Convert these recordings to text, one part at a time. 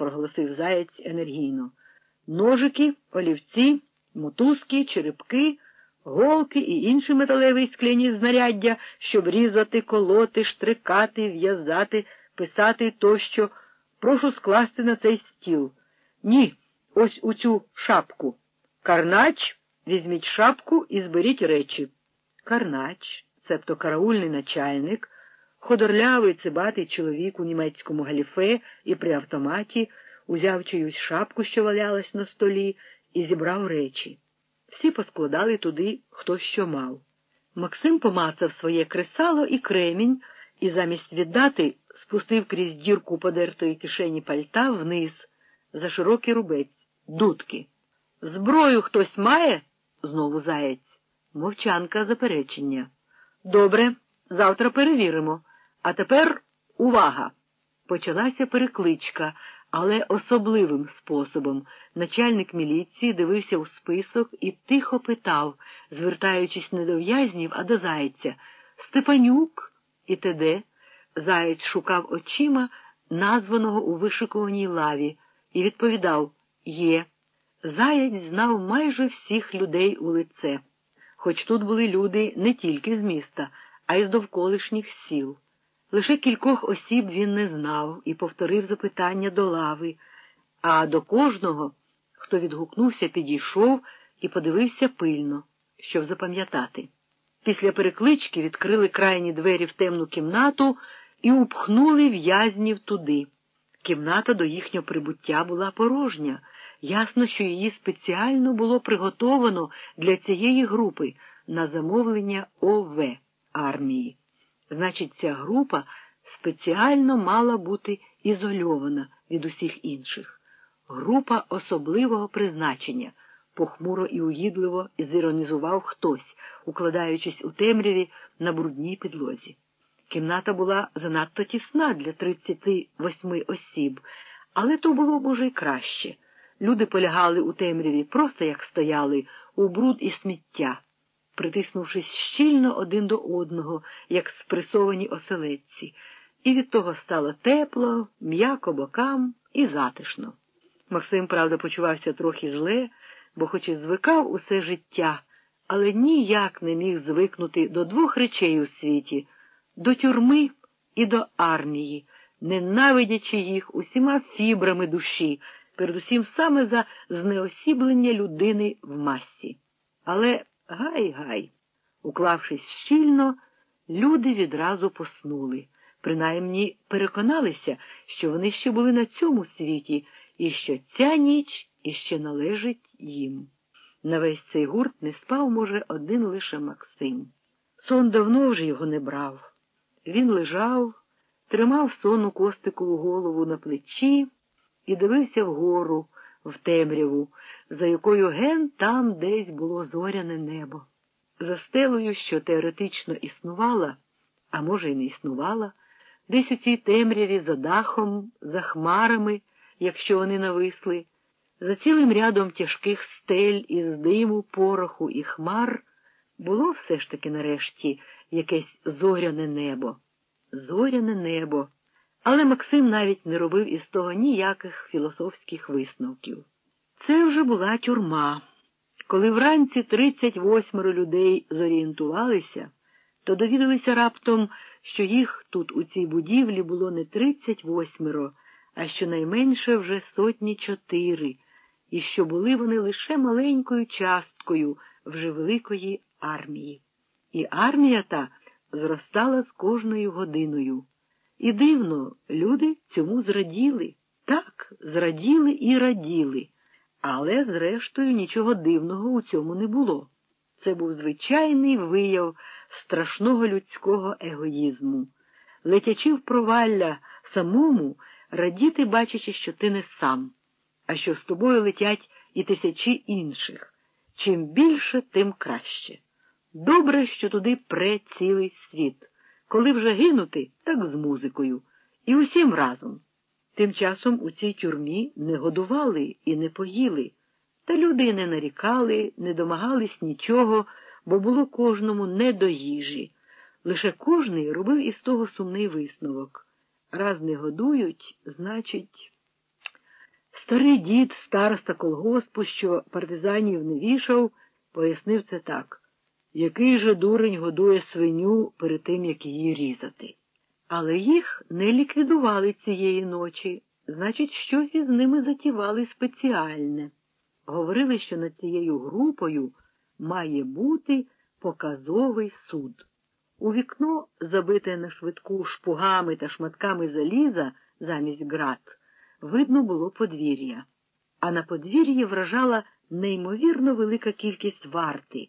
проголосив заєць енергійно. Ножики, олівці, мотузки, черепки, голки і інші металеві скляні знаряддя, щоб різати, колоти, штрикати, в'язати, писати тощо. Прошу скласти на цей стіл. Ні, ось у цю шапку. Карнач, візьміть шапку і зберіть речі. Карнач, цебто караульний начальник, ходорлявий цибатий чоловік у німецькому галіфе і при автоматі, узяв чиюсь шапку, що валялась на столі, і зібрав речі. Всі поскладали туди, хто що мав. Максим помацав своє кресало і кремінь і замість віддати спустив крізь дірку подертої кишені пальта вниз, за широкий рубець, дудки. Зброю хтось має? знову заєць. Мовчанка заперечення. Добре, завтра перевіримо. А тепер увага! Почалася перекличка, але особливим способом. Начальник міліції дивився у список і тихо питав, звертаючись не до в'язнів, а до зайця Степанюк і т.д. Заєць шукав очима названого у вишикуваній лаві і відповідав Є. Заєць знав майже всіх людей у лице, хоч тут були люди не тільки з міста, а й з довколишніх сіл. Лише кількох осіб він не знав і повторив запитання до лави, а до кожного, хто відгукнувся, підійшов і подивився пильно, щоб запам'ятати. Після переклички відкрили крайні двері в темну кімнату і упхнули в'язнів туди. Кімната до їхнього прибуття була порожня. Ясно, що її спеціально було приготовано для цієї групи на замовлення ОВ армії. Значить, ця група спеціально мала бути ізольована від усіх інших. Група особливого призначення, похмуро і угідливо зіронізував хтось, укладаючись у темряві на брудній підлозі. Кімната була занадто тісна для 38 осіб, але то було б уже й краще. Люди полягали у темряві, просто як стояли, у бруд і сміття, притиснувшись щільно один до одного, як спресовані оселедці, і від того стало тепло, м'яко бокам і затишно. Максим, правда, почувався трохи зле, бо хоч і звикав усе життя, але ніяк не міг звикнути до двох речей у світі до тюрми і до армії, ненавидячи їх усіма фібрами душі, передусім саме за знеосіблення людини в масі. Але гай-гай, уклавшись щільно, люди відразу поснули, принаймні переконалися, що вони ще були на цьому світі і що ця ніч іще належить їм. На весь цей гурт не спав, може, один лише Максим. Сон давно вже його не брав. Він лежав, тримав сонну костикову голову на плечі і дивився вгору, в темряву, за якою ген там десь було зоряне небо. За стелою, що теоретично існувала, а може, й не існувала, десь у цій темряві за дахом, за хмарами, якщо вони нависли, за цілим рядом тяжких стель із диму, пороху і хмар, було все ж таки нарешті якесь зоряне небо. Зоряне небо. Але Максим навіть не робив із того ніяких філософських висновків. Це вже була тюрма. Коли вранці 38 людей зорієнтувалися, то довідалися раптом, що їх тут у цій будівлі було не 38, а щонайменше вже сотні чотири, і що були вони лише маленькою часткою вже великої армії. І армія та зростала з кожною годиною. І дивно, люди цьому зраділи. Так, зраділи і раділи, але, зрештою, нічого дивного у цьому не було. Це був звичайний вияв страшного людського егоїзму, летячи в провалля самому, радіти, бачачи, що ти не сам, а що з тобою летять і тисячі інших. Чим більше, тим краще. Добре, що туди пре цілий світ. Коли вже гинути, так з музикою. І усім разом. Тим часом у цій тюрмі не годували і не поїли, та люди не нарікали, не домагались нічого, бо було кожному не до їжі. Лише кожний робив із того сумний висновок. Раз не годують, значить. Старий дід, староста колгоспу, що партизанів не вішав, пояснив це так який же дурень годує свиню перед тим, як її різати. Але їх не ліквідували цієї ночі, значить, щось із ними затівали спеціальне. Говорили, що над цією групою має бути показовий суд. У вікно, забите на швидку шпугами та шматками заліза замість град, видно було подвір'я, а на подвір'ї вражала неймовірно велика кількість варти,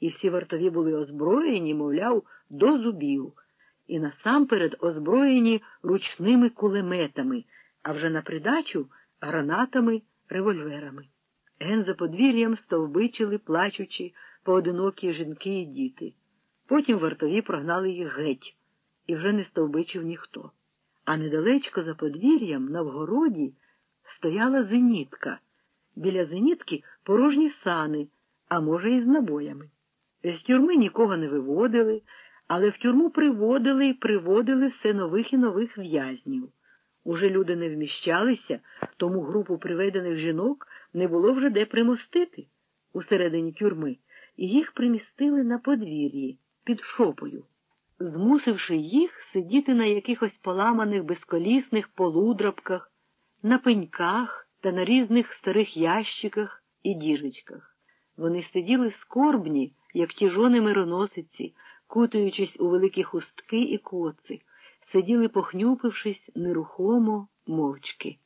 і всі вартові були озброєні, мовляв, до зубів, і насамперед озброєні ручними кулеметами, а вже на придачу гранатами, револьверами. Ген за подвір'ям стовбичили, плачучи, поодинокі жінки і діти. Потім вартові прогнали їх геть, і вже не стовбичив ніхто. А недалечко за подвір'ям, на вгороді, стояла зенітка. Біля зенітки порожні сани, а може, і з набоями. З тюрми нікого не виводили, але в тюрму приводили і приводили все нових і нових в'язнів. Уже люди не вміщалися, тому групу приведених жінок не було вже де примостити усередині тюрми, і їх примістили на подвір'ї під шопою, змусивши їх сидіти на якихось поламаних безколісних полудрабках, на пеньках та на різних старих ящиках і діжечках. Вони сиділи скорбні, як ті жони мироносиці, кутаючись у великі хустки і коци, сиділи, похнюпившись, нерухомо, мовчки,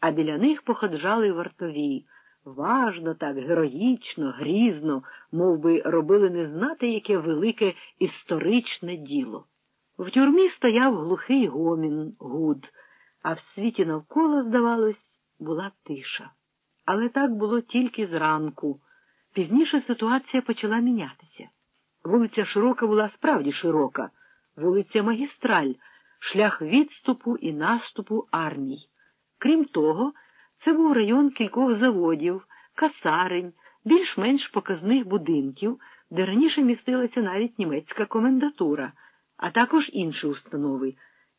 а біля них походжали вартові. Важно так, героїчно, грізно, мов би робили не знати, яке велике історичне діло. В тюрмі стояв глухий гомін, гуд, а в світі навколо, здавалось, була тиша. Але так було тільки зранку. Пізніше ситуація почала мінятися. Вулиця Широка була справді широка, вулиця Магістраль, шлях відступу і наступу армій. Крім того, це був район кількох заводів, касарень, більш-менш показних будинків, де раніше містилася навіть німецька комендатура, а також інші установи.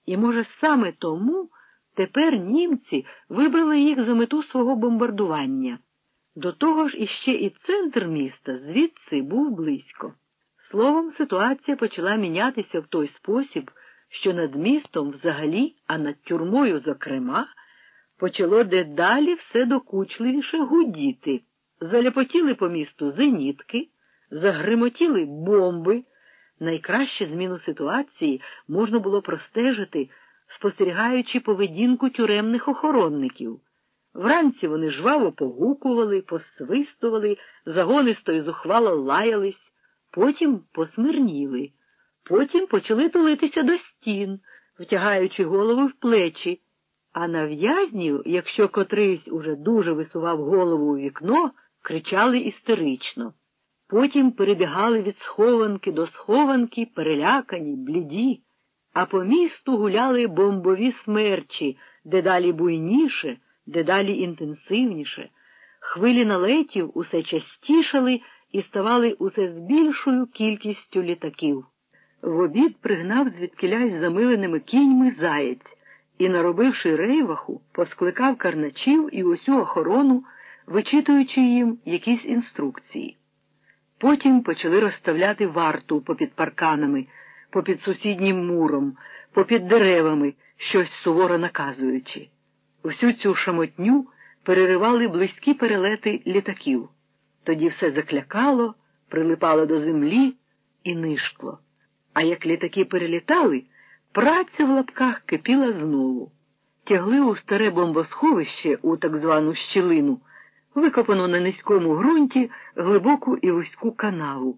І, може, саме тому тепер німці вибрали їх за мету свого бомбардування. До того ж іще і центр міста звідси був близько. Словом, ситуація почала мінятися в той спосіб, що над містом взагалі, а над тюрмою, зокрема, почало дедалі все докучливіше гудіти. Заляпотіли по місту зенітки, загримотіли бомби. Найкраще зміну ситуації можна було простежити, спостерігаючи поведінку тюремних охоронників. Вранці вони жваво погукували, посвистували, загонисто і зухвало лаялись, потім посмирніли, потім почали тулитися до стін, втягаючи голови в плечі. А на в'язнів, якщо котрийсь уже дуже висував голову у вікно, кричали істерично. Потім перебігали від схованки до схованки, перелякані, бліді, а по місту гуляли бомбові смерчі, дедалі буйніше, дедалі інтенсивніше. Хвилі налетів усе частішали і ставали усе з більшою кількістю літаків. В обід пригнав звідкилясь замиленими кіньми заєць і, наробивши рейваху, поскликав карначів і усю охорону, вичитуючи їм якісь інструкції. Потім почали розставляти варту попід парканами, попід сусіднім муром, попід деревами, щось суворо наказуючи. Всю цю шамотню переривали близькі перелети літаків. Тоді все заклякало, прилипало до землі і нишкло. А як літаки перелітали, Праця в лапках кипіла знову. Тягли у старе бомбосховище у так звану щілину, викопану на низькому ґрунті глибоку і вузьку канаву,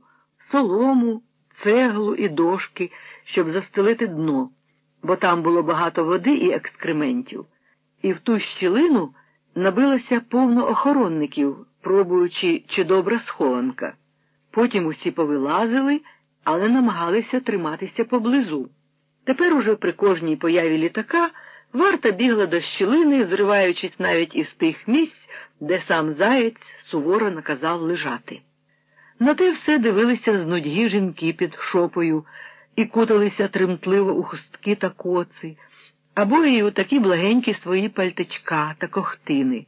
солому, цеглу і дошки, щоб застелити дно, бо там було багато води і екскрементів. І в ту щілину набилося повно охоронників, пробуючи, чи добра схованка. Потім усі повилазили, але намагалися триматися поблизу. Тепер уже при кожній появі літака варта бігла до щілини, зриваючись навіть із тих місць, де сам заєць суворо наказав лежати. На те все дивилися з нудьги жінки під шопою і куталися тремтливо у хустки та коци, або і у такі благенькі свої пальтичка та кохтини.